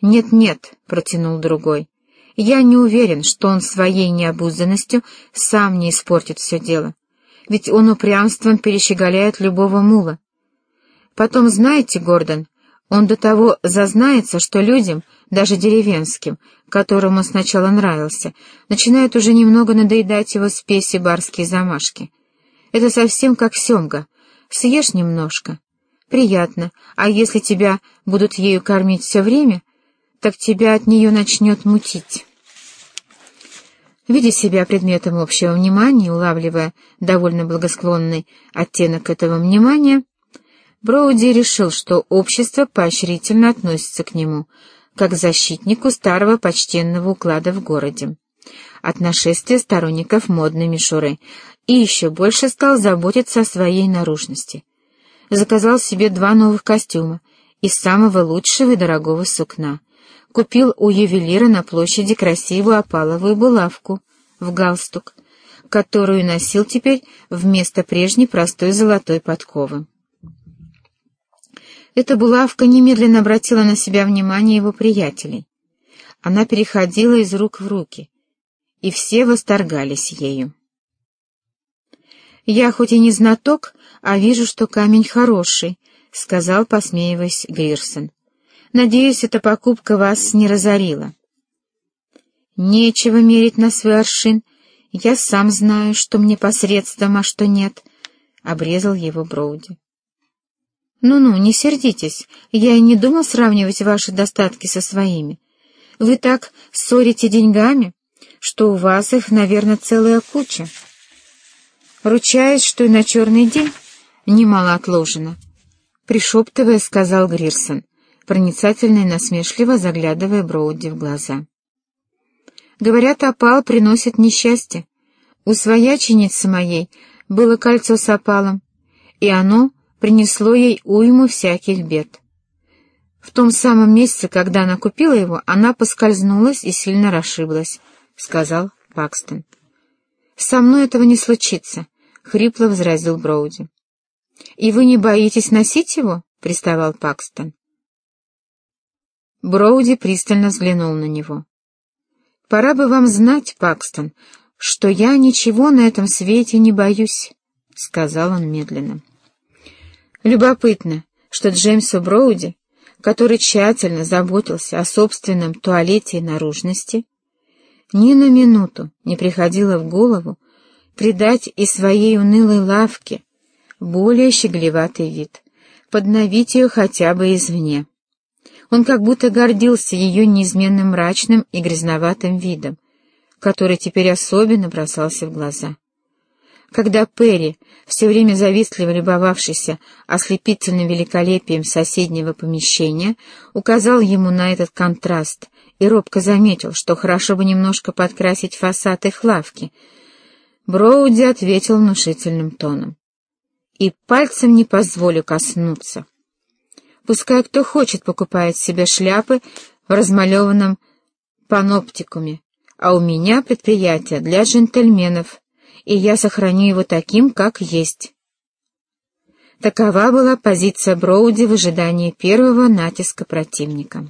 «Нет-нет», — протянул другой, — «я не уверен, что он своей необузданностью сам не испортит все дело, ведь он упрямством перещеголяет любого мула. Потом, знаете, Гордон, он до того зазнается, что людям, даже деревенским, которым он сначала нравился, начинают уже немного надоедать его спеси барские замашки. Это совсем как семга. Съешь немножко. Приятно, а если тебя будут ею кормить все время, так тебя от нее начнет мутить. Видя себя предметом общего внимания, улавливая довольно благосклонный оттенок этого внимания, Броуди решил, что общество поощрительно относится к нему, как к защитнику старого почтенного уклада в городе, от нашествия сторонников модной мишуры, и еще больше стал заботиться о своей наружности. Заказал себе два новых костюма из самого лучшего и дорогого сукна. Купил у ювелира на площади красивую опаловую булавку в галстук, которую носил теперь вместо прежней простой золотой подковы. Эта булавка немедленно обратила на себя внимание его приятелей. Она переходила из рук в руки, и все восторгались ею. «Я хоть и не знаток, а вижу, что камень хороший», — сказал, посмеиваясь Грирсон. «Надеюсь, эта покупка вас не разорила». «Нечего мерить на свой аршин. Я сам знаю, что мне посредством, а что нет», — обрезал его Броуди. «Ну-ну, не сердитесь, я и не думал сравнивать ваши достатки со своими. Вы так ссорите деньгами, что у вас их, наверное, целая куча. Ручаюсь, что и на черный день немало отложено», — пришептывая, сказал Грирсон, проницательно и насмешливо заглядывая Броуди в глаза. «Говорят, опал приносит несчастье. У свояченицы моей было кольцо с опалом, и оно принесло ей уйму всяких бед. В том самом месяце, когда она купила его, она поскользнулась и сильно расшиблась, — сказал Пакстон. — Со мной этого не случится, — хрипло возразил Броуди. — И вы не боитесь носить его? — приставал Пакстон. Броуди пристально взглянул на него. — Пора бы вам знать, Пакстон, что я ничего на этом свете не боюсь, — сказал он медленно. Любопытно, что Джеймсу Броуди, который тщательно заботился о собственном туалете и наружности, ни на минуту не приходило в голову придать и своей унылой лавке более щеглеватый вид, подновить ее хотя бы извне. Он как будто гордился ее неизменным мрачным и грязноватым видом, который теперь особенно бросался в глаза. Когда Перри, все время завистливо любовавшийся ослепительным великолепием соседнего помещения, указал ему на этот контраст и робко заметил, что хорошо бы немножко подкрасить фасад их лавки, Броуди ответил внушительным тоном. «И пальцем не позволю коснуться. Пускай кто хочет покупает себе шляпы в размалеванном паноптикуме, а у меня предприятие для джентльменов» и я сохраню его таким, как есть. Такова была позиция Броуди в ожидании первого натиска противника.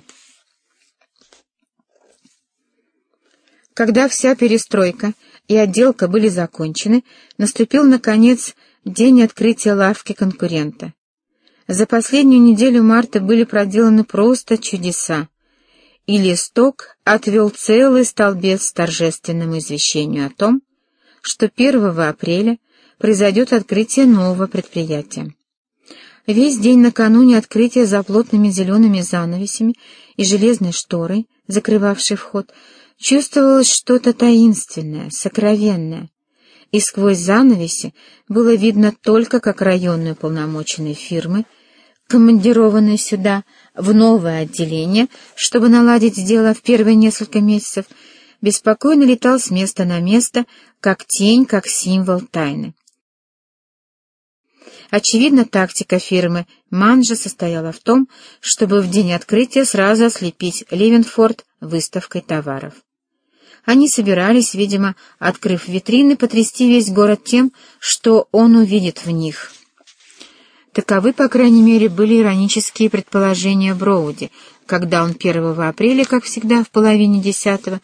Когда вся перестройка и отделка были закончены, наступил, наконец, день открытия лавки конкурента. За последнюю неделю марта были проделаны просто чудеса, и листок отвел целый столбец торжественному извещению о том, что 1 апреля произойдет открытие нового предприятия. Весь день накануне открытия за плотными зелеными занавесями и железной шторой, закрывавшей вход, чувствовалось что-то таинственное, сокровенное, и сквозь занавеси было видно только, как районные полномоченные фирмы, командированные сюда в новое отделение, чтобы наладить дело в первые несколько месяцев, беспокойно летал с места на место, как тень, как символ тайны. Очевидно, тактика фирмы «Манжа» состояла в том, чтобы в день открытия сразу ослепить Ливенфорд выставкой товаров. Они собирались, видимо, открыв витрины, потрясти весь город тем, что он увидит в них. Таковы, по крайней мере, были иронические предположения Броуди, когда он 1 апреля, как всегда, в половине десятого,